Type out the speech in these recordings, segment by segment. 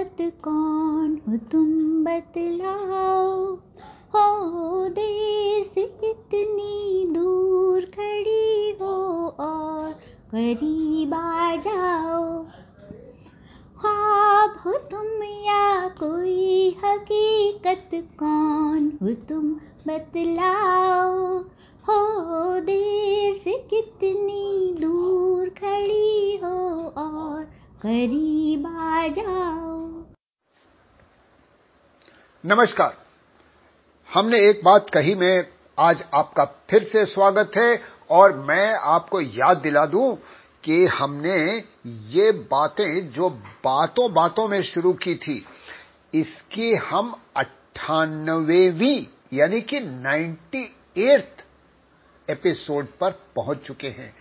हकीकत कौन हो? तुम बतलाओ हो, देर से कितनी दूर खड़ी हो और करीब आ जाओ। ख्वाब हो तुम या कोई हकीकत, कौन हो तुम बतलाओ हो, देर से कितनी दूर खड़ी हो और करीब आ जाओ। नमस्कार। हमने एक बात कही, में आज आपका फिर से स्वागत है और मैं आपको याद दिला दूँ कि हमने ये बातें जो बातों बातों में शुरू की थी, इसकी हम अट्ठानवेवी यानी कि नाइन्टी एट्थ एपिसोड पर पहुँच चुके हैं।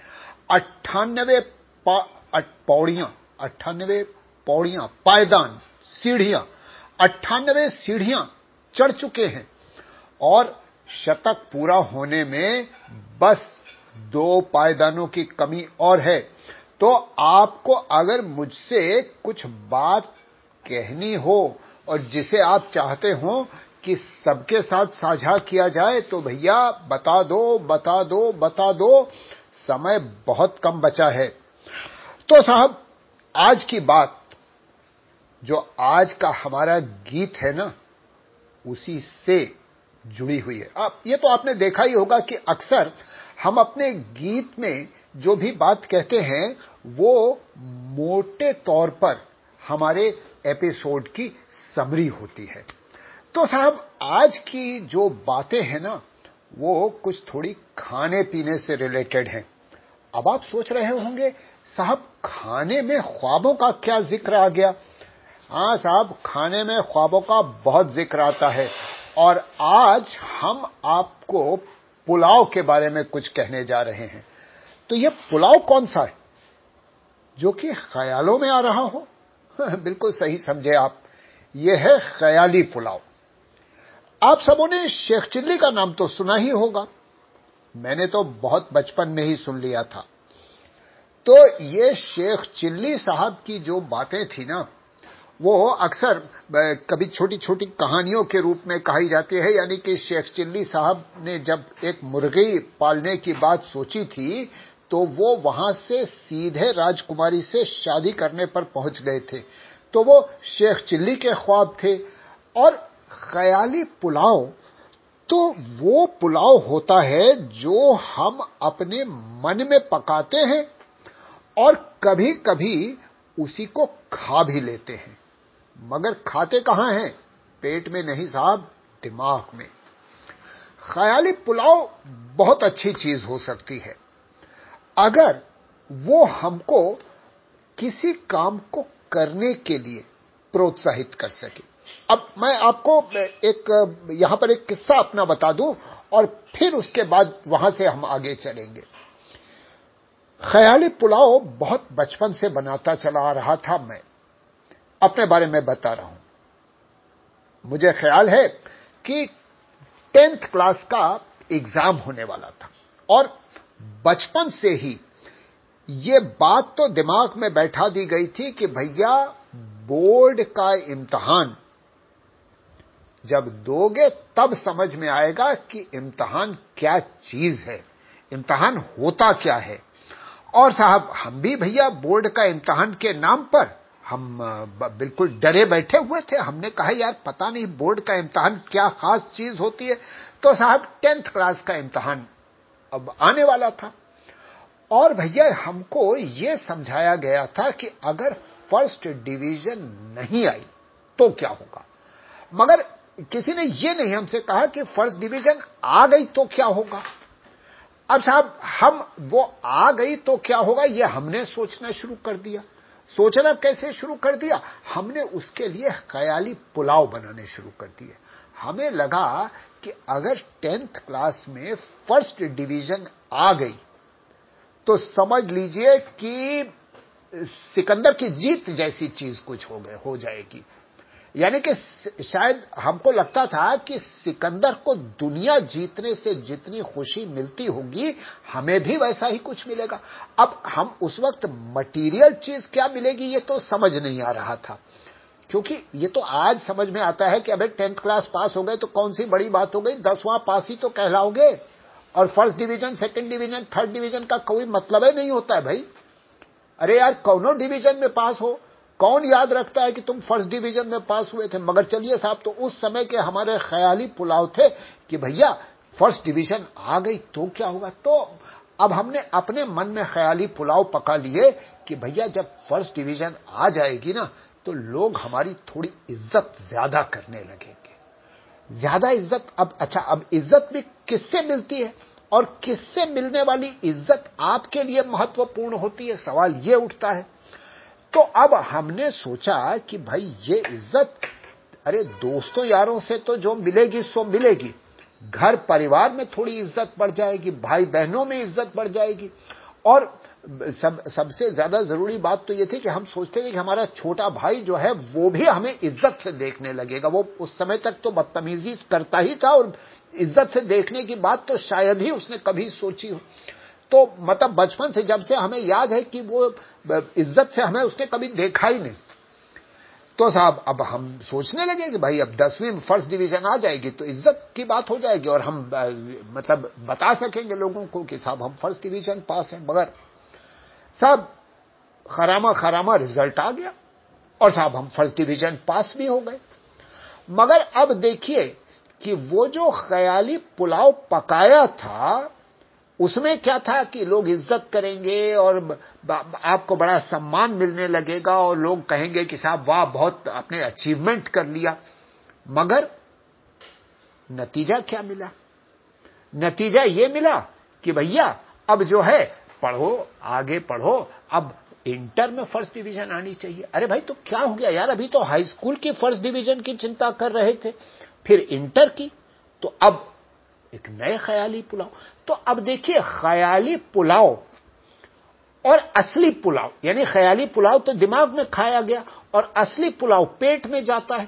अट्ठानवे पौड़ियाँ अट्ठानवे पौड़ियाँ, पायदान, सीढ़ियाँ अट्ठानवे सीढ़ियाँ चढ़ चुके हैं और शतक पूरा होने में बस दो पायदानों की कमी और है। तो आपको अगर मुझसे कुछ बात कहनी हो और जिसे आप चाहते हो कि सबके साथ साझा किया जाए तो भैया बता दो बता दो बता दो। समय बहुत कम बचा है। तो साहब, आज की बात जो आज का हमारा गीत है ना, उसी से जुड़ी हुई है। आप, ये तो आपने देखा ही होगा कि अक्सर हम अपने गीत में जो भी बात कहते हैं, वो मोटे तौर पर हमारे एपिसोड की समरी होती है। तो साहब, आज की जो बातें हैं ना, वो कुछ थोड़ी खाने पीने से रिलेटेड हैं। अब आप सोच रहे होंगे, साहब, खाने में ख्वाबों का क्या ज़िक्र आ गया? हाँ साहब खाने में ख्वाबों का बहुत ज़िक्र आता है। और आज हम आपको पुलाव के बारे में कुछ कहने जा रहे हैं। तो ये पुलाव कौन सा है? जो कि ख्यालों में आ रहा हो? बिल्कुल सही समझे आप। ये है ख्याली पुलाव। आप सबों ने शेख चिल्ली का नाम तो सुना ही होगा। मैंने तो बहुत बचपन में ही सुन लिया था। तो ये शेख चिल्ली साहब की जो बातें थी ना वो अक्सर कभी छोटी छोटी कहानियों के रूप में कही जाती है। यानी कि शेख चिल्ली साहब ने जब एक मुर्गी पालने की बात सोची थी तो वो वहाँ से सीधे राजकुमारी से शादी करने पर पहुँच गए थे। तो वो शेख चिल्ली के ख्वाब थे। और ख्याली पुलाव तो वो पुलाव होता है जो हम अपने मन में पकाते हैं और कभी कभी उसी को खा भी लेते हैं। मगर खाते कहाँ हैं? पेट में नहीं साहब, दिमाग में। ख्याली पुलाव बहुत अच्छी चीज़ हो सकती है। अगर वो हमको किसी काम को करने के लिए प्रोत्साहित कर सके। अब मैं आपको एक, यहाँ पर एक किस्सा अपना बता दूँ और फिर उसके बाद वहाँ से हम आगे चलेंगे। ख्याली पुलाव बहुत बचपन से बनाता चला आ रहा था मैं। अपने बारे में बता रहा हूँ। मुझे ख्याल है कि टेंथ क्लास का एग्ज़ाम होने वाला था। और बचपन से ही ये बात तो दिमाग में बैठा दी गई थी कि भैया, बोर्ड का इम्तहान जब दोगे तब समझ में आएगा कि इम्तहान क्या चीज़ है, इम्तहान होता क्या है। और साहब, हम भी भैया बोर्ड का इम्तहान के नाम पर हम बिल्कुल डरे बैठे हुए थे। हमने कहा, यार, पता नहीं, बोर्ड का इम्तहान क्या खास चीज़ होती है? तो साहब, टेंथ क्लास का इम्तहान अब आने वाला था। और भैया, हमको ये समझाया गया था कि अगर फ़र्स्ट डिवीज़न नहीं आई तो क्या होगा? मगर किसी ने यह नहीं हमसे कहा कि फ़र्स्ट डिवीज़न आ गई तो क्या होगा? अब साहब, हम, वो आ गई तो क्या होगा, ये हमने सोचना शुरू कर दिया। सोचना कैसे शुरू कर दिया? हमने उसके लिए खयाली पुलाव बनाने शुरू कर दिए। हमें लगा कि अगर टेंथ क्लास में फ़र्स्ट डिवीज़न आ गई तो समझ लीजिए कि सिकंदर की जीत जैसी चीज़ कुछ हो गए, हो जाएगी। यानी कि शायद हमको लगता था कि सिकंदर को दुनिया जीतने से जितनी खुशी मिलती होगी, हमें भी वैसा ही कुछ मिलेगा। अब हम उस वक्त मटेरियल चीज़ क्या मिलेगी, ये तो समझ नहीं आ रहा था। क्योंकि ये तो आज समझ में आता है कि अबे टेंथ क्लास पास हो गए तो कौन सी बड़ी बात हो गई? दसवां पास ही तो कहलाओगे। और first division second division third division का कोई मतलब ही नहीं होता है भाई। अरे यार, कौनो डिवीज़न में पास हो? कौन याद रखता है कि तुम फ़र्स्ट डिवीज़न में पास हुए थे? मगर चलिए साहब तो उस समय के हमारे ख्याली पुलाव थे कि भैया, फ़र्स्ट डिवीज़न आ गई तो क्या होगा? तो अब हमने अपने मन में ख्याली पुलाव पका लिए कि भैया, जब फ़र्स्ट डिवीज़न आ जाएगी ना तो लोग हमारी थोड़ी इज़्ज़त ज़्यादा करने लगेंगे। ज़्यादा इज़्ज़त? अब अच्छा अब इज़्ज़त भी किससे मिलती है? और किससे मिलने वाली इज़्ज़त आपके लिए महत्वपूर्ण होती है? सवाल ये उठता है तो अब हमने सोचा कि भाई ये इज़्ज़त, अरे दोस्तों यारों से तो जो मिलेगी सो मिलेगी। घर परिवार में थोड़ी इज़्ज़त बढ़ जाएगी, भाई बहनों में इज़्ज़त बढ़ जाएगी। और सब, सबसे ज़्यादा ज़रूरी बात तो ये थी कि हम सोचते थे कि हमारा छोटा भाई जो है, वो भी हमें इज़्ज़त से देखने लगेगा। वो उस समय तक तो बदतमीजी करता ही था और इज़्ज़त से देखने की बात तो शायद ही उसने कभी सोची हो। तो मतलब बचपन से जब से हमें याद है कि वो इज़्ज़त से हमें उसने कभी देखा ही नहीं। तो साहब, अब हम सोचने लगे कि भाई, अब दसवीं फ़र्स्ट डिवीज़न आ जाएगी तो इज़्ज़त की बात हो जाएगी और हम मतलब बता सकेंगे लोगों को कि साहब, हम फ़र्स्ट डिवीज़न पास हैं, मगर साहब, खरामा खरामा रिज़ल्ट आ गया और साहब, हम फ़र्स्ट डिवीज़न पास भी हो गए। मगर अब देखिए कि वो जो ख्याली पुलाव पकाया था उसमें क्या था कि लोग इज़्ज़त करेंगे और आपको बड़ा सम्मान मिलने लगेगा और लोग कहेंगे कि साहब, वाह, बहुत आपने अचीवमेंट कर लिया। मगर नतीजा क्या मिला? नतीजा ये मिला कि भैया, अब जो है, पढ़ो, आगे पढ़ो, अब इंटर में फ़र्स्ट डिवीज़न आनी चाहिए। अरे भाई तो क्या हो गया यार? अभी तो हाई स्कूल की फ़र्स्ट डिवीज़न की चिंता कर रहे थे। फिर इंटर की तो अब एक नए ख्याली पुलाव। तो अब देखिए, ख्याली पुलाव और असली पुलाव, यानी ख्याली पुलाव तो दिमाग में खाया गया और असली पुलाव पेट में जाता है।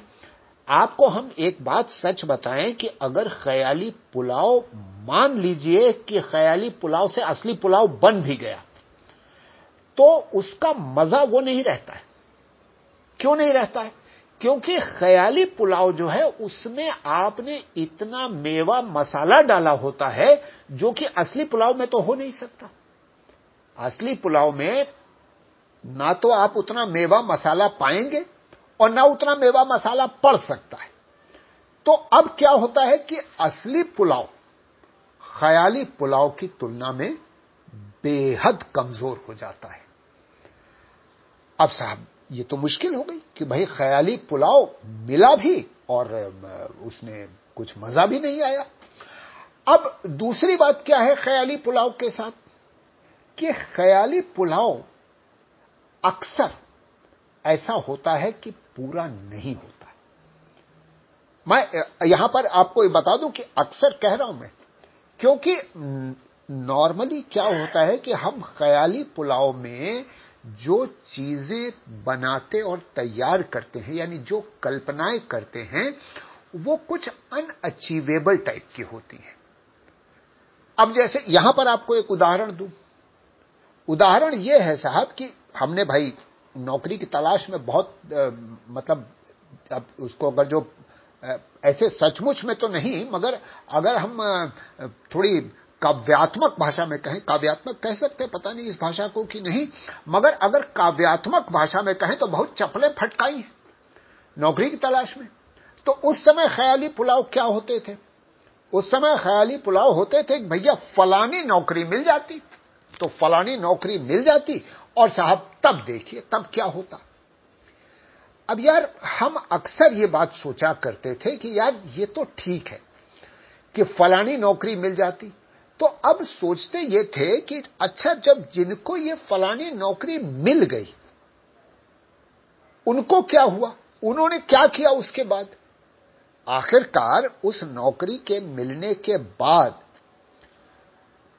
आपको हम एक बात सच बताएँ कि अगर ख्याली पुलाव, मान लीजिए कि ख्याली पुलाव से असली पुलाव बन भी गया तो उसका मज़ा वो नहीं रहता है। क्यों नहीं रहता है? क्योंकि ख्याली पुलाव जो है, उसमें आपने इतना मेवा मसाला डाला होता है, जो कि असली पुलाव में तो हो नहीं सकता। असली पुलाव में ना तो आप उतना मेवा मसाला पाएँगे और ना उतना मेवा मसाला पड़ सकता है। तो अब क्या होता है कि असली पुलाव, ख्याली पुलाव की तुलना में बेहद कमज़ोर हो जाता है। अब साहब ये तो मुश्किल हो गई कि भाई ख्याली पुलाव मिला भी और उसने कुछ मज़ा भी नहीं आया। अब दूसरी बात क्या है ख्याली पुलाव के साथ? कि ख्याली पुलाव अक्सर ऐसा होता है कि पूरा नहीं होता मैं, यहाँ पर आपको बता दूँ कि अक्सर कह रहा हूँ मैं, क्योंकि नॉर्मली क्या होता है कि हम ख्याली पुलाव में जो चीज़ें बनाते और तैयार करते हैं यानी जो कल्पनाएँ करते हैं वो कुछ अनअचीवेबल टाइप की होती हैं। अब जैसे यहाँ पर आपको एक उदाहरण दूँ। उदाहरण यह है साहब कि हमने भाई नौकरी की तलाश में बहुत आ, मतलब अब उसको अगर जो ऐसे सचमुच में तो नहीं मगर अगर हम थोड़ी काव्यात्मक भाषा में कहें, काव्यात्मक कह सकते हैं, पता नहीं इस भाषा को कि नहीं, मगर अगर काव्यात्मक भाषा में कहें तो बहुत चपले फटकाई है, नौकरी की तलाश में। तो उस समय ख्याली पुलाव क्या होते थे? उस समय ख्याली पुलाव होते थे भैया फलानी नौकरी मिल जाती तो फलानी नौकरी मिल जाती और साहब तब देखिए, तब क्या होता। अब यार हम अक्सर ये बात सोचा करते थे कि यार ये तो ठीक है कि फलानी नौकरी मिल जाती तो अब सोचते ये थे कि अच्छा जब जिनको ये फलानी नौकरी मिल गई, उनको क्या हुआ? उन्होंने क्या किया उसके बाद? आखिरकार उस नौकरी के मिलने के बाद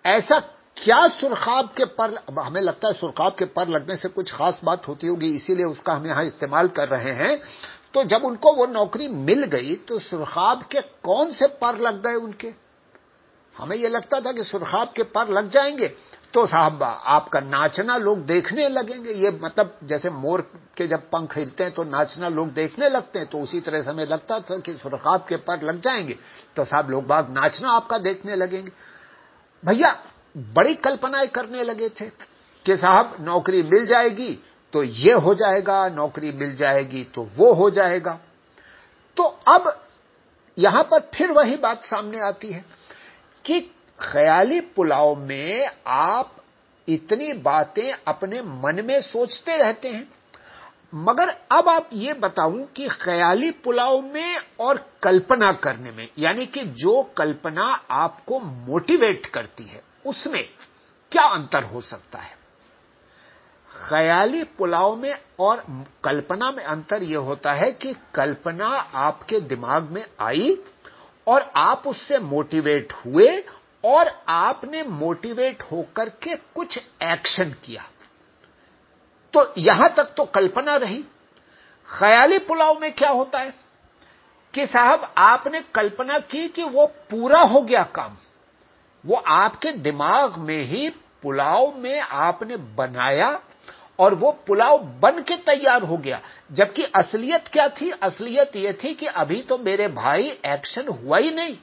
ऐसा क्या सुरखाब के पर हमें लगता है सुरखाब के पर लगने से कुछ खास बात होती होगी, इसीलिए उसका हम यहाँ इस्तेमाल कर रहे हैं। तो जब उनको वो नौकरी मिल गई तो सुरखाब के कौन से पर लग गए उनके? हमें यह लगता था कि सुरखाब के पर लग जाएँगे। तो साहब, आपका नाचना लोग देखने लगेंगे। ये मतलब जैसे मोर के जब पंख हिलते हैं तो नाचना लोग देखने लगते हैं तो उसी तरह से हमें लगता था कि सुरखाब के पर लग जाएँगे। तो साहब, लोग बाग नाचना आपका देखने लगेंगे। भैया, बड़ी कल्पनाएँ करने लगे थे कि साहब, नौकरी मिल जाएगी तो ये हो जाएगा, नौकरी मिल जाएगी तो वो हो जाएगा। तो अब यहाँ पर फिर वही बात सामने आती है। कि ख्याली पुलाव में आप इतनी बातें अपने मन में सोचते रहते हैं। मगर अब आप ये बताऊँ कि ख्याली पुलाव में और कल्पना करने में, यानी कि जो कल्पना आपको मोटिवेट करती है, उसमें क्या अंतर हो सकता है? ख्याली पुलाव में और कल्पना में अंतर यह होता है कि कल्पना आपके दिमाग में आई और आप उससे मोटिवेट हुए और आपने मोटिवेट होकर के कुछ एक्शन किया। तो यहाँ तक तो कल्पना रही। ख्याली पुलाव में क्या होता है? कि साहब, आपने कल्पना की कि वो पूरा हो गया काम। वो आपके दिमाग में ही पुलाव में आपने बनाया और वो पुलाव बन के तैयार हो गया। जबकि असलियत क्या थी? असलियत यह थी कि अभी तो मेरे भाई एक्शन हुआ ही नहीं।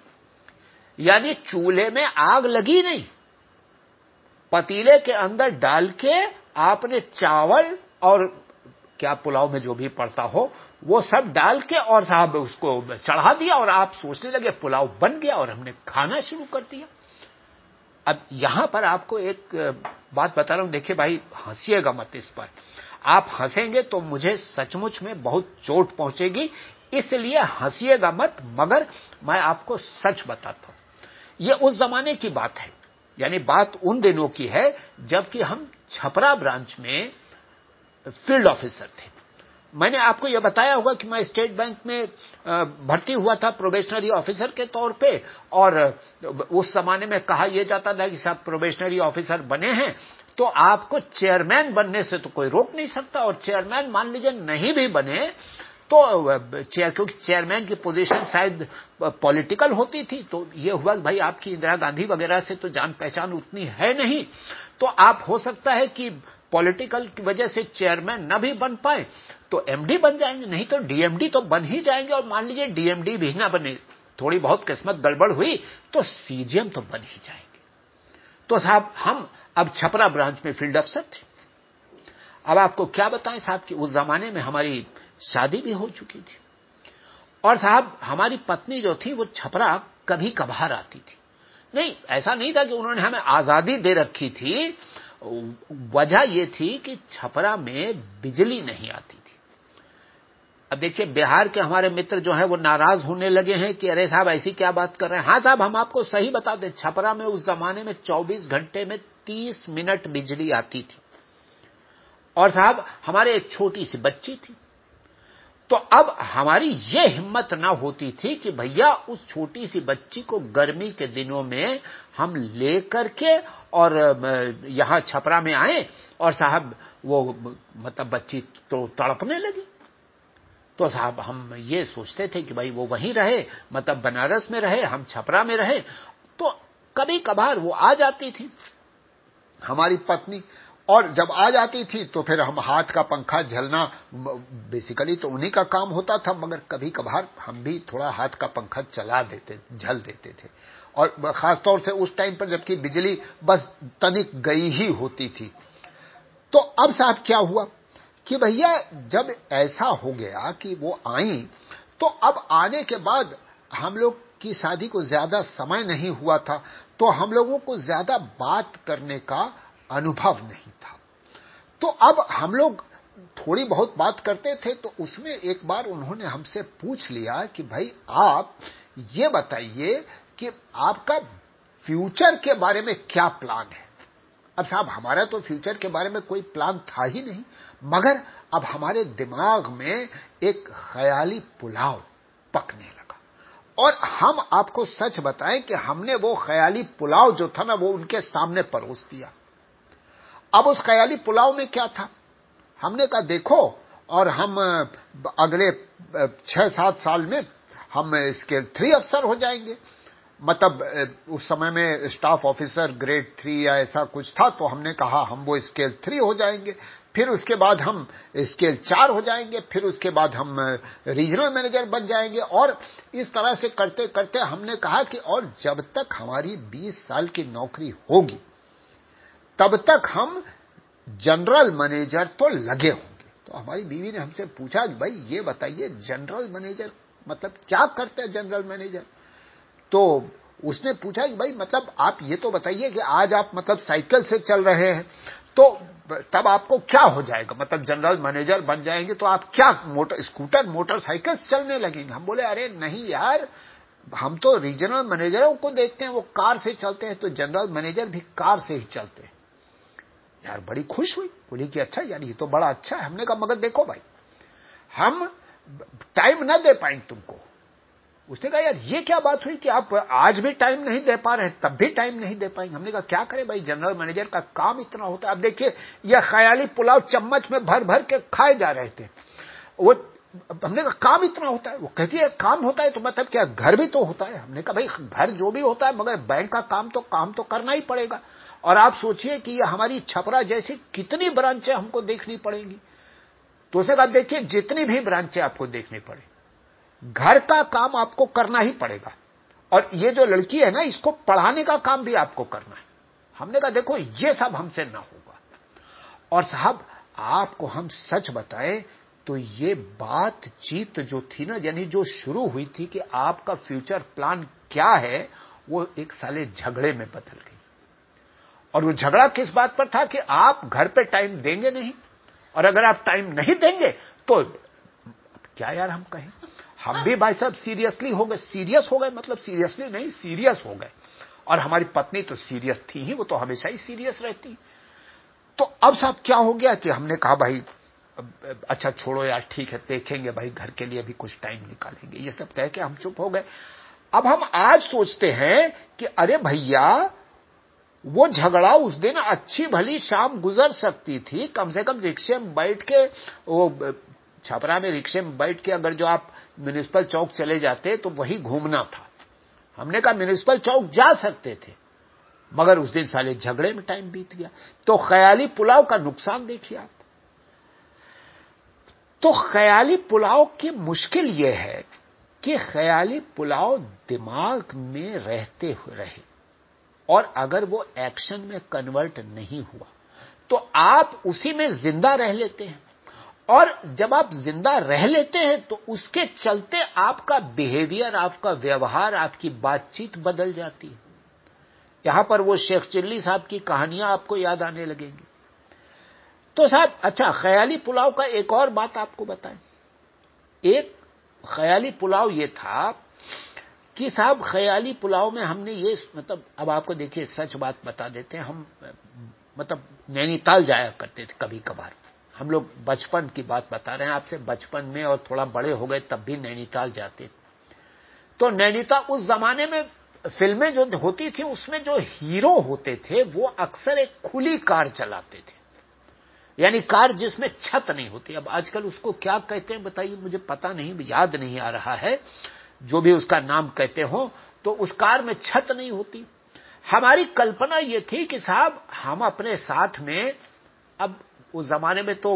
यानी चूल्हे में आग लगी नहीं। पतीले के अंदर डाल के आपने चावल और क्या पुलाव में जो भी पड़ता हो, वो सब डाल के और साहब उसको चढ़ा दिया और आप सोचने लगे पुलाव बन गया और हमने खाना शुरू कर दिया। अब यहाँ पर आपको एक बात बता रहा हूँ, देखिए भाई, हंसीएगा मत इस पर। आप हंसेंगे तो मुझे सचमुच में बहुत चोट पहुंचेगी, इसलिए हंसीएगा मत, मगर मैं आपको सच बताता हूँ। यह उस जमाने की बात है, यानी बात उन दिनों की है, जबकि हम छपरा ब्रांच में फ़ील्ड ऑफिसर थे। मैंने आपको यह बताया होगा कि मैं स्टेट बैंक में भर्ती हुआ था प्रोबेशनरी ऑफिसर के तौर पे और उस जमाने में कहा यह जाता था कि साहब प्रोबेशनरी ऑफिसर बने हैं तो आपको चेयरमैन बनने से तो कोई रोक नहीं सकता और चेयरमैन मान लीजिए नहीं भी बने तो चेयर क्योंकि चेयरमैन की पोजीशन शायद पॉलिटिकल होती थी तो ये हुआ कि भाई आपकी इंदिरा गांधी वगैरह से तो जान पहचान उतनी है नहीं तो आप हो सकता है कि पॉलिटिकल की वजह से चेयरमैन न भी बन पाए तो एमडी बन जाएँगे, नहीं तो डीएमडी तो बन ही जाएँगे, और मान लीजिए डीएमडी भी ना बने, थोड़ी बहुत किस्मत गड़बड़ हुई तो सीजीएम तो बन ही जाएँगे। तो साहब, हम अब छपरा ब्रांच में फ़ील्ड अफसर थे। अब आपको क्या बताएँ साहब कि उस जमाने में हमारी शादी भी हो चुकी थी। और साहब, हमारी पत्नी जो थी, वो छपरा कभी कभार आती थी। नहीं, ऐसा नहीं था कि उन्होंने हमें आज़ादी दे रखी थी। वजह यह थी कि छपरा में बिजली नहीं आती थी। अब देखिए, बिहार के हमारे मित्र जो हैं, वो नाराज़ होने लगे हैं कि, अरे साहब, ऐसी क्या बात कर रहे हैं? हाँ साहब, हम आपको सही बता दें, छपरा में उस जमाने में 24 घंटे में 30 मिनट बिजली आती थी। और साहब, हमारे एक छोटी सी बच्ची थी। तो अब हमारी ये हिम्मत ना होती थी कि भैया, उस छोटी सी बच्ची को गर्मी के दिनों में हम लेकर के और यहाँ छपरा में आए और साहब, वो मतलब बच्ची तो तड़पने लगी। तो साहब हम ये सोचते थे कि भाई वो वहीं रहे मतलब बनारस में रहे, हम छपरा में रहे। तो कभी कभार वो आ जाती थी, हमारी पत्नी। और जब आ जाती थी तो फिर हम हाथ का पंखा झलना, बेसिकली तो उन्हीं का काम होता था, मगर कभी कभार हम भी थोड़ा हाथ का पंखा चला देते, झल देते थे। और खासतौर से उस टाइम पर जबकि बिजली बस तनिक गई ही होती थी। तो अब साहब क्या हुआ? कि भैया, जब ऐसा हो गया कि वो आई तो अब आने के बाद हम लोग की शादी को ज़्यादा समय नहीं हुआ था तो हम लोगों को ज़्यादा बात करने का अनुभव नहीं था। तो अब हम लोग थोड़ी बहुत बात करते थे तो उसमें एक बार उन्होंने हमसे पूछ लिया कि भाई, आप ये बताइए कि आपका फ्यूचर के बारे में क्या प्लान है? अब साहब, हमारा तो फ्यूचर के बारे में कोई प्लान था ही नहीं, मगर अब हमारे दिमाग में एक ख्याली पुलाव पकने लगा। और हम आपको सच बताएँ कि हमने वो ख्याली पुलाव जो था ना, वो उनके सामने परोस दिया। अब उस ख्याली पुलाव में क्या था? हमने कहा, देखो, और हम अगले छह सात साल में हम स्केल थ्री अफसर हो जाएँगे। मतलब उस समय में स्टाफ ऑफिसर ग्रेड थ्री या ऐसा कुछ था तो हमने कहा, हम वो स्केल थ्री हो जाएँगे। फिर उसके बाद हम स्केल चार हो जाएँगे, फिर उसके बाद हम रीजनल मैनेजर बन जाएँगे। और इस तरह से करते करते हमने कहा कि और जब तक हमारी 20 साल की नौकरी होगी, तब तक हम जनरल मैनेजर तो लगे होंगे। तो हमारी बीवी ने हमसे पूछा, भाई, ये बताइए जनरल मैनेजर मतलब क्या करते हैं जनरल मैनेजर तो उसने पूछा कि भाई मतलब आप ये तो बताइए कि आज आप मतलब साइकिल से चल रहे हैं तो तब आपको क्या हो जाएगा? मतलब जनरल मैनेजर बन जाएँगे तो आप क्या मोटर, स्कूटर मोटरसाइकिल चलने लगेंगे? हम बोले, अरे नहीं यार, हम तो रीजनल मैनेजरों को देखते हैं, वो कार से चलते हैं तो जनरल मैनेजर भी कार से ही चलते हैं। यार बड़ी खुश हुई। बोली कि अच्छा यार ये तो बड़ा अच्छा है हमने कहा, मगर देखो भाई, हम टाइम ना दे पाएँगे तुमको। उसने कहा, यार, ये क्या बात हुई कि आप आज भी टाइम नहीं दे पा रहे हैं, तब भी टाइम नहीं दे पाएँगे? हमने कहा, क्या करें भाई जनरल मैनेजर का काम इतना होता है। अब देखिए, यह ख्याली पुलाव चम्मच में भर भर के खाए जा रहे थे। वो, हमने कहा, काम इतना होता है? वो कहती है, काम होता है तो मतलब क्या, घर भी तो होता है? हमने कहा, भाई, घर जो भी होता है, मगर बैंक का काम तो काम तो करना ही पड़ेगा। और आप सोचिए कि यह हमारी छपरा जैसी कितनी ब्रांचें हमको देखनी पड़ेंगी। तो उसे कहा, देखिए, जितनी भी ब्रांचें आपको देखनी पड़े घर का काम आपको करना ही पड़ेगा। और ये जो लड़की है ना, इसको पढ़ाने का काम भी आपको करना है। हमने कहा, देखो, ये सब हमसे ना होगा। और साहब, आपको हम सच बताएँ तो ये बातचीत जो थी ना, यानी जो शुरू हुई थी कि आपका फ्यूचर प्लान क्या है, वो एक साले झगड़े में बदल गई। और वो झगड़ा किस बात पर था कि आप घर पे टाइम देंगे नहीं? और अगर आप टाइम नहीं देंगे तो क्या यार हम कहें? हम भी भाई साहब सीरियसली हो गए। सीरियस हो गए मतलब सीरियसली नहीं सीरियस हो गए। और हमारी पत्नी तो सीरियस थी ही, वो तो हमेशा ही सीरियस रहती। तो अब साहब क्या हो गया कि हमने कहा, भाई अच्छा छोड़ो यार, ठीक है, देखेंगे भाई, घर के लिए भी कुछ टाइम निकालेंगे। ये सब कह के हम चुप हो गए। अब हम आज सोचते हैं कि, अरे भैया, वो झगड़ा उस दिन अच्छी भली शाम गुजर सकती थी। कम से कम रिक्शे में बैठ के वो छपरा में रिक्शे में बैठ के अगर जो आप म्यूनिसिपल चौक चले जाते तो वही घूमना था। हमने कहा म्यूनिसिपल चौक जा सकते थे, मगर उस दिन साले झगड़े में टाइम बीत गया। तो ख्याली पुलाव का नुकसान देखिए आप। तो ख्याली पुलाव की मुश्किल यह है कि ख्याली पुलाव दिमाग में रहते हुए रहे, और अगर वो एक्शन में कन्वर्ट नहीं हुआ तो आप उसी में ज़िंदा रह लेते हैं। और जब आप ज़िंदा रह लेते हैं तो उसके चलते आपका बिहेवियर आपका व्यवहार, आपकी बातचीत बदल जाती है। यहाँ पर वो शेख चिल्ली साहब की कहानियाँ आपको याद आने लगेंगी। तो साहब अच्छा ख्याली पुलाव का एक और बात आपको बताएँ। एक ख्याली पुलाव ये था कि साहब, ख्याली पुलाव में हमने ये मतलब अब आपको देखिए, सच बात बता देते हैं, हम मतलब नैनीताल जाया करते थे कभी कभार हम लोग बचपन की बात बता रहे हैं आपसे, बचपन में और थोड़ा बड़े हो गए तब भी नैनीताल जाते तो नैनीताल उस जमाने में फ़िल्में जो होती थी, उसमें जो हीरो होते थे, वो अक्सर एक खुली कार चलाते थे। यानी कार जिसमें छत नहीं होती। अब आजकल उसको क्या कहते हैं बताइए, मुझे पता नहीं, याद नहीं आ रहा है। जो भी उसका नाम कहते हो तो उस कार में छत नहीं होती। हमारी कल्पना ये थी कि साहब, हम अपने साथ में अब उस जमाने में तो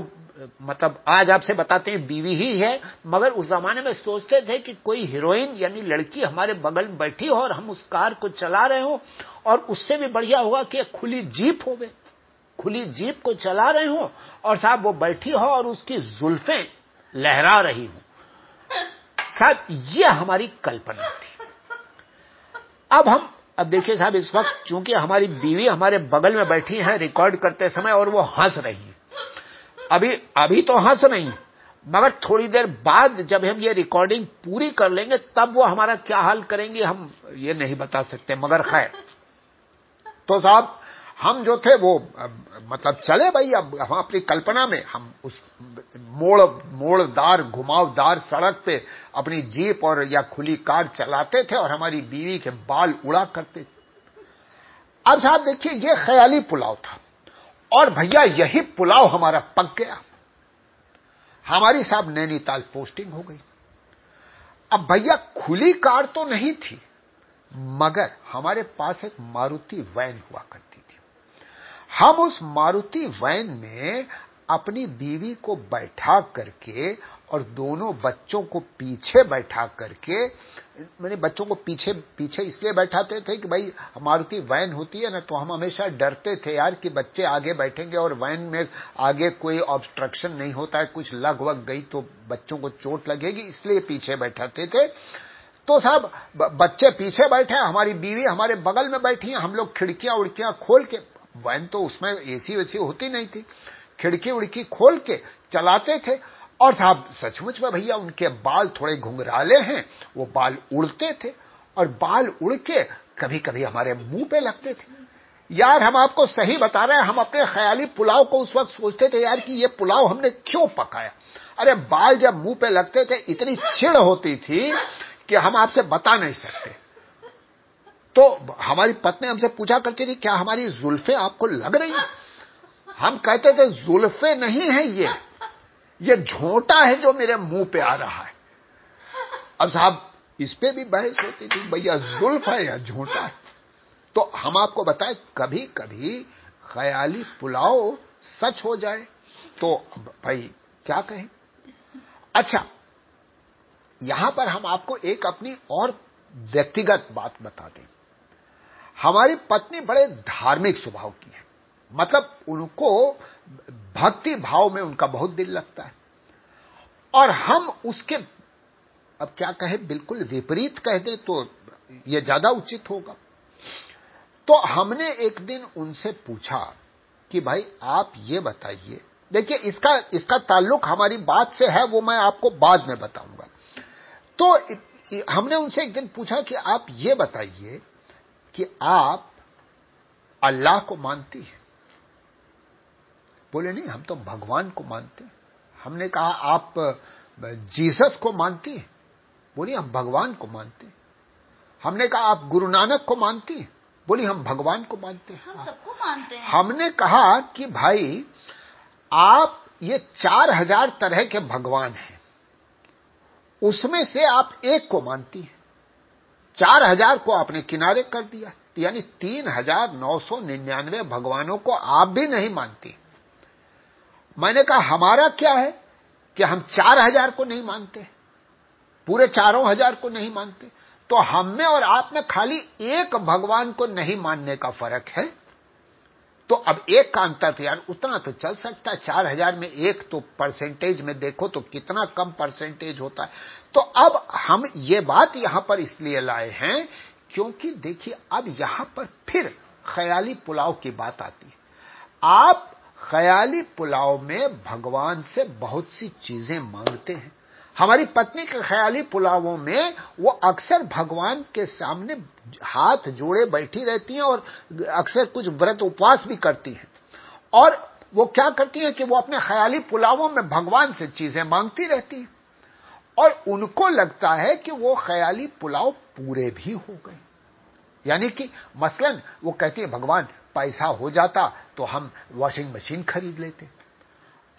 मतलब आज आपसे बताते हैं, बीवी ही है, मगर उस जमाने में सोचते थे कि कोई हीरोइन यानी लड़की हमारे बगल में बैठी हो और हम उस कार को चला रहे हो और उससे भी बढ़िया होगा कि खुली जीप हो गए खुली जीप को चला रहे हो और साहब वो बैठी हो और उसकी जुल्फें लहरा रही हो। साहब, ये हमारी कल्पना थी। अब हम, अब देखिए साहब, इस वक्त चूँकि हमारी बीवी हमारे बगल में बैठी है, रिकॉर्ड करते समय और वो हंस रही है। अभी अभी तो हंस नहीं। मगर थोड़ी देर बाद जब हम ये रिकॉर्डिंग पूरी कर लेंगे, तब वो हमारा क्या हाल करेंगे हम ये नहीं बता सकते, मगर खैर। तो साहब, हम जो थे वो मतलब चले भाई, अब हम अपनी कल्पना में, हम उस मोड़, मोड़दार, घुमावदार सड़क पे अपनी जीप और या खुली कार चलाते थे और हमारी बीवी के बाल उड़ा करते। अब साहब देखिए, ये ख्याली पुलाव था। और भैया, यही पुलाव हमारा पक गया। हमारी साहब नैनीताल पोस्टिंग हो गई। अब भैया, खुली कार तो नहीं थी, मगर हमारे पास एक मारुति वैन हुआ करती थी। हम उस मारुति वैन में अपनी बीवी को बैठा करके और दोनों बच्चों को पीछे बैठा करके मैंने बच्चों को पीछे पीछे इसलिए बैठाते थे कि भाई मारुति वैन होती है ना तो हम हमेशा डरते थे यार कि बच्चे आगे बैठेंगे और वैन में आगे कोई ऑब्स्ट्रक्शन नहीं होता है, कुछ लग वग गई तो बच्चों को चोट लगेगी, इसलिए पीछे बैठाते थे। तो साहब बच्चे पीछे बैठे हमारी बीवी हमारे बगल में बैठी है, हम लोग खिड़कियाँ उड़कियाँ खोल के, वैन तो उसमें एसी वेसी होती नहीं थी। खिड़की उड़की खोल के चलाते थे और साहब, सचमुच में भैया, उनके बाल थोड़े घुंघराले हैं, वो बाल उड़ते थे, और बाल उड़ के कभी कभी हमारे मुँह पे लगते थे। यार, हम आपको सही बता रहे हैं, हम अपने ख्याली पुलाव को उस वक्त सोचते थे, यार, कि ये पुलाव हमने क्यों पकाया? अरे, बाल जब मुँह पे लगते थे, इतनी चिड़ होती थी कि हम आपसे बता नहीं सकते। तो हमारी पत्नी हमसे पूछा करती थी, क्या हमारी जुल्फे आपको लग रही हैं? हम कहते थे, जुल्फे नहीं है ये। ये झोंटा है जो मेरे मुँह पे आ रहा है। अब साहब, इस पे भी बहस होती थी, भैया जुल्फ है या झोंटा है? तो हम आपको बताएँ कभी कभी ख्याली पुलाव सच हो जाए तो भाई, क्या कहें? अच्छा यहाँ पर हम आपको एक अपनी और व्यक्तिगत बात बता दें। हमारी पत्नी बड़े धार्मिक स्वभाव की है। मतलब उनको भक्ति भाव में उनका बहुत दिल लगता है। और हम उसके, अब क्या कहे, बिल्कुल विपरीत कह दें तो यह ज़्यादा उचित होगा। तो हमने एक दिन उनसे पूछा कि भाई, आप ये बताइए। देखिए, इसका इसका ताल्लुक हमारी बात से है, वो मैं आपको बाद में बताऊँगा। तो हमने उनसे एक दिन पूछा कि आप ये बताइए कि आप अल्लाह को मानती हैं। बोले नहीं हम तो भगवान को मानते हमने कहा आप जीसस को मानती हैं? बोली हम भगवान को मानते हमने कहा आप गुरु नानक को मानती हैं? बोली हम भगवान को मानते हैं। हम सबको मानते हैं। हमने कहा कि भाई आप ये चार हज़ार तरह के भगवान हैं। उसमें से आप एक को मानती हैं। चार हज़ार को आपने किनारे कर दिया। यानी तीन हज़ार नौ सौ निन्यानवे भगवानों को आप भी नहीं मानती मैंने कहा, हमारा क्या है कि हम चार हज़ार को नहीं मानते? पूरे चारों हज़ार को नहीं मानते? तो हम में और आप में खाली एक भगवान को नहीं मानने का फ़र्क है? तो अब एक का अंतर तो यार उतना तो चल सकता है। चार हज़ार में एक तो परसेंटेज में देखो तो कितना कम परसेंटेज होता है। तो अब हम ये बात यहाँ पर इसलिए लाए हैं क्योंकि देखिए, अब यहाँ पर फिर ख्याली पुलाव की बात आती है। आप ख्याली पुलाव में भगवान से बहुत सी चीज़ें मांगते हैं। हमारी पत्नी के ख्याली पुलावों में वो अक्सर भगवान के सामने हाथ जोड़े बैठी रहती हैं और अक्सर कुछ व्रत उपवास भी करती हैं। और वो क्या करती हैं कि वो अपने ख्याली पुलावों में भगवान से चीज़ें मांगती रहती हैं। और उनको लगता है कि वो ख्याली पुलाव पूरे भी हो गए। यानी कि मसलन वो कहती है, भगवान पैसा हो जाता तो हम वॉशिंग मशीन खरीद लेते।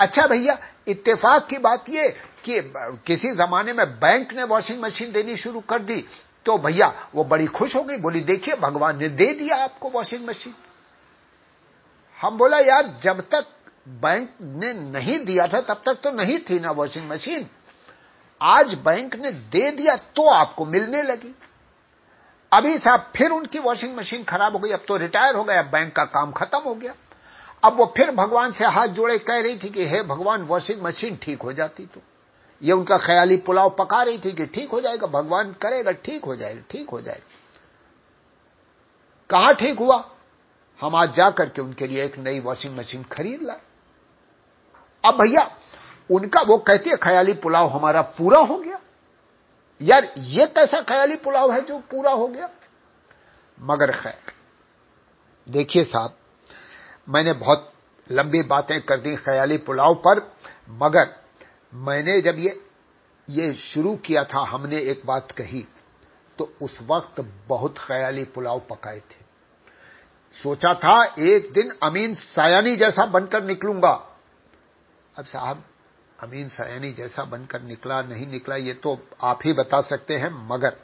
अच्छा भैया, इत्तेफाक की बात यह कि, किसी जमाने में बैंक ने वॉशिंग मशीन देनी शुरू कर दी तो भैया वो बड़ी खुश हो गई, बोली, देखिए, भगवान ने दे दिया आपको वॉशिंग मशीन हम बोला, यार, जब तक बैंक ने नहीं दिया था, तब तक तो नहीं थी ना वॉशिंग मशीन आज बैंक ने दे दिया तो आपको मिलने लगी। अभी साहब फिर उनकी वॉशिंग मशीन खराब हो गई, अब तो रिटायर हो गया बैंक का काम खत्म हो गया। अब वो फिर भगवान से हाथ जोड़े कह रही थी कि, हे भगवान वॉशिंग मशीन ठीक हो जाती तो। ये उनका ख्याली पुलाव पका रही थी कि ठीक हो जाएगा, भगवान करेगा, ठीक हो जाएगा, ठीक हो जाएगा। कहाँ ठीक हुआ? हम आज जाकर के उनके लिए एक नई वॉशिंग मशीन खरीद लाए। अब भैया, उनका वो कहती है, ख्याली पुलाव हमारा पूरा हो गया। यार, ये कैसा ख्याली पुलाव है जो पूरा हो गया? मगर खैर, देखिए साहब, मैंने बहुत लंबी बातें कर दी ख्याली पुलाव पर, मगर मैंने जब ये ये शुरू किया था, हमने एक बात कही तो उस वक्त बहुत ख्याली पुलाव पकाए थे। सोचा था एक दिन अमीन सायानी जैसा बनकर निकलूँगा। अब साहब अमीन सयानी जैसा बनकर निकला, नहीं निकला, ये तो आप ही बता सकते हैं, मगर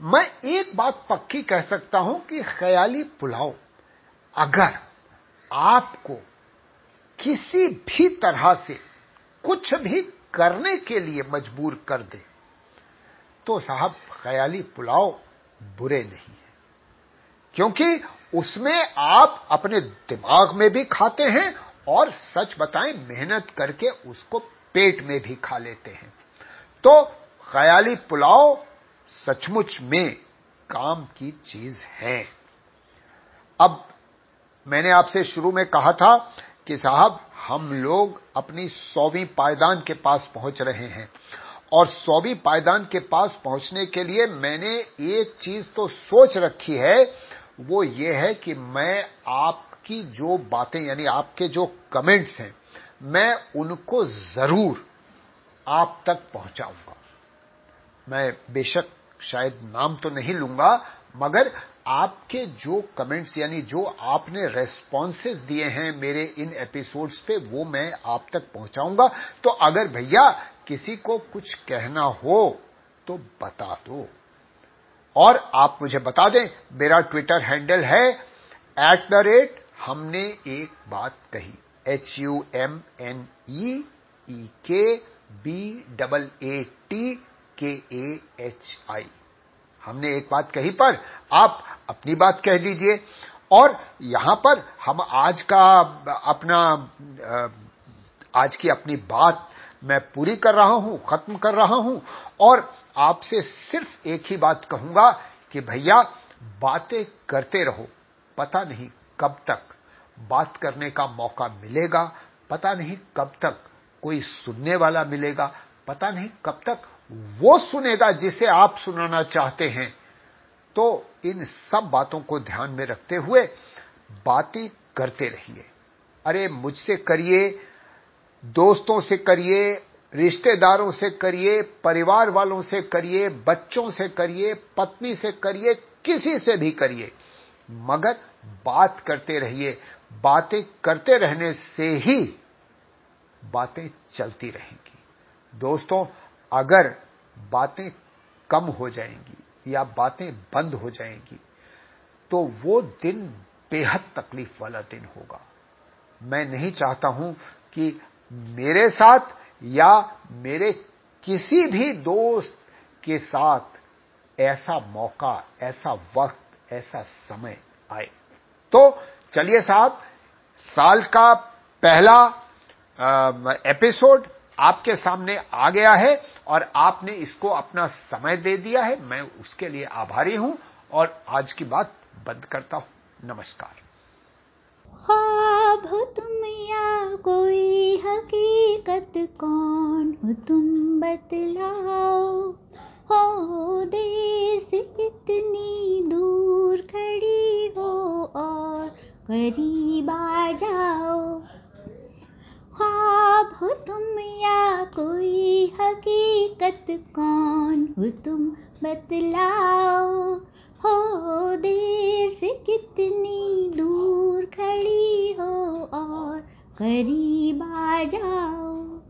मैं एक बात पक्की कह सकता हूँ कि ख्याली पुलाव, अगर आपको किसी भी तरह से कुछ भी करने के लिए मजबूर कर दे तो साहब ख्याली पुलाव बुरे नहीं है। क्योंकि उसमें आप अपने दिमाग में भी खाते हैं और सच बताएँ, मेहनत करके उसको पेट में भी खा लेते हैं। तो ख्याली पुलाव सचमुच में काम की चीज़ है। अब मैंने आपसे शुरू में कहा था कि साहब, हम लोग अपनी सौवीं पायदान के पास पहुँच रहे हैं। और सौवीं पायदान के पास पहुँचने के लिए मैंने एक चीज़ तो सोच रखी है, वो ये है कि मैं आपकी जो बातें, यानी आपके जो कमेंट्स हैं, मैं उनको ज़रूर आप तक पहुंचाऊँगा। मैं बेशक शायद नाम तो नहीं लूँगा, मगर आपके जो कमेंट्स यानी जो आपने रेस्पॉन्सेज दिए हैं मेरे इन एपिसोड्स पे, वो मैं आप तक पहुंचाऊँगा। तो अगर भैया किसी को कुछ कहना हो तो बता दो। और आप मुझे बता दें, मेरा ट्विटर हैंडल है एट द रेट हमने एक बात कही H U M N E E K B double A T के ए एच आई हमने एक बात कही पर आप अपनी बात कह दीजिए। और यहाँ पर हम आज का अपना आज की अपनी बात मैं पूरी कर रहा हूँ, खत्म कर रहा हूँ। और आपसे सिर्फ़ एक ही बात कहूँगा कि भैया, बातें करते रहो, पता नहीं कब तक बात करने का मौका मिलेगा, पता नहीं कब तक कोई सुनने वाला मिलेगा, पता नहीं कब तक वो सुनेगा जिसे आप सुनाना चाहते हैं। तो इन सब बातों को ध्यान में रखते हुए बातें करते रहिए। अरे, मुझसे करिए, दोस्तों से करिए, रिश्तेदारों से करिए, परिवार वालों से करिए, बच्चों से करिए, पत्नी से करिए, किसी से भी करिए। मगर बात करते रहिए बातें करते रहने से ही बातें चलती रहेंगी। दोस्तों, अगर बातें कम हो जाएँगी या बातें बंद हो जाएँगी तो वो दिन बेहद तकलीफ़ वाला दिन होगा। मैं नहीं चाहता हूँ कि मेरे साथ या मेरे किसी भी दोस्त के साथ ऐसा मौका, ऐसा वक्त, ऐसा समय आए। तो चलिए साहब, साल का पहला एपिसोड आपके सामने आ गया है और आपने इसको अपना समय दे दिया है। मैं उसके लिए आभारी हूँ और आज की बात बंद करता हूँ। नमस्कार। ख्वाब तुम या कोई हकीकत कौन हो, तुम बतलाओ। हो, देर से कितनी दूर खड़ी हो और करीब आ जाओ। ख्वाब हो तुम या कोई हकीकत, कौन हो तुम बतलाओ? हो देर से कितनी दूर खड़ी हो और करीब आ जाओ।